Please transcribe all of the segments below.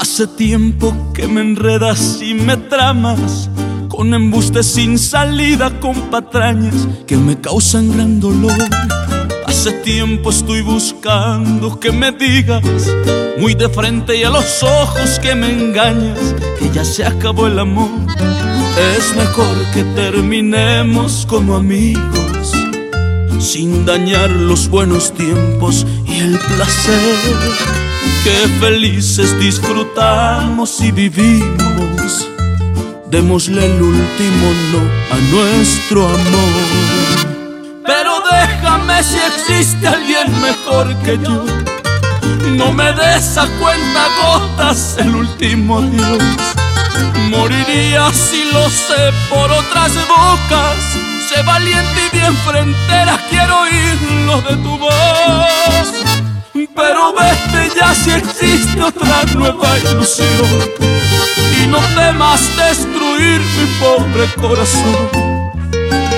Hace tiempo que me enredas y me tramas con embustes sin salida, con patrañas que me causan gran dolor. Hace tiempo estoy buscando que me digas muy de frente y a los ojos que me engañas que ya se acabó el amor. Es mejor que terminemos como amigos sin dañar los buenos tiempos y el placer que felices disfrutamos y vivimos. Démosle el último no a nuestro amor. Pero déjame si existe alguien mejor que yo. No me des a cuenta gotas el último adiós. Moriría si lo sé por otras bocas. Sé valiente y bien frentera, quiero oírlo de tu si existe otra nueva ilusión. Y no temas destruir mi pobre corazón.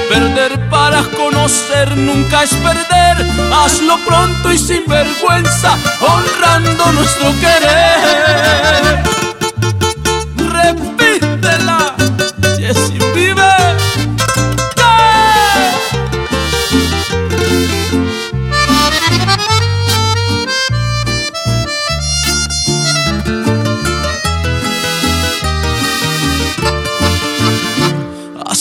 Perder para conocer nunca es perder. Hazlo pronto y sin vergüenza, honrando nuestro querer.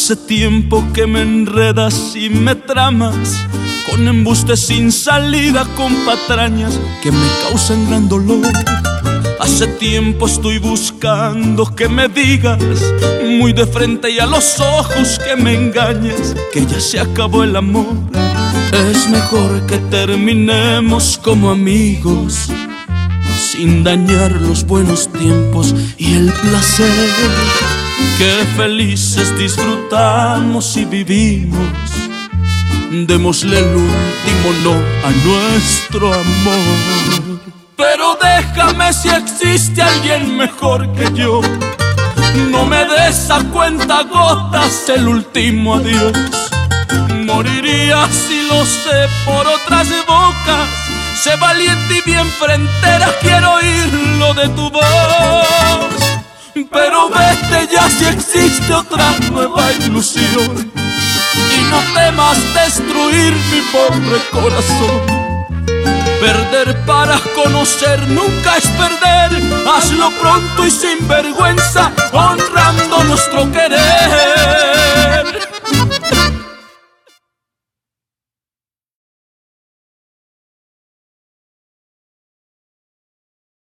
Hace tiempo que me enredas y me tramas con embustes sin salida, con patrañas que me causan gran dolor. Hace tiempo estoy buscando que me digas muy de frente y a los ojos que me engañes que ya se acabó el amor. Es mejor que terminemos como amigos sin dañar los buenos tiempos y el placer que felices disfrutamos y vivimos. Démosle el último no a nuestro amor. Pero déjame si existe alguien mejor que yo. No me des a cuenta gotas el último adiós. Moriría si lo sé por otras bocas. Sé valiente y bien frentera, quiero oírlo de tu voz. Pero vete ya si existe otra nueva ilusión. Y no temas destruir mi pobre corazón. Perder para conocer nunca es perder. Hazlo pronto y sin vergüenza, honrando nuestro querer.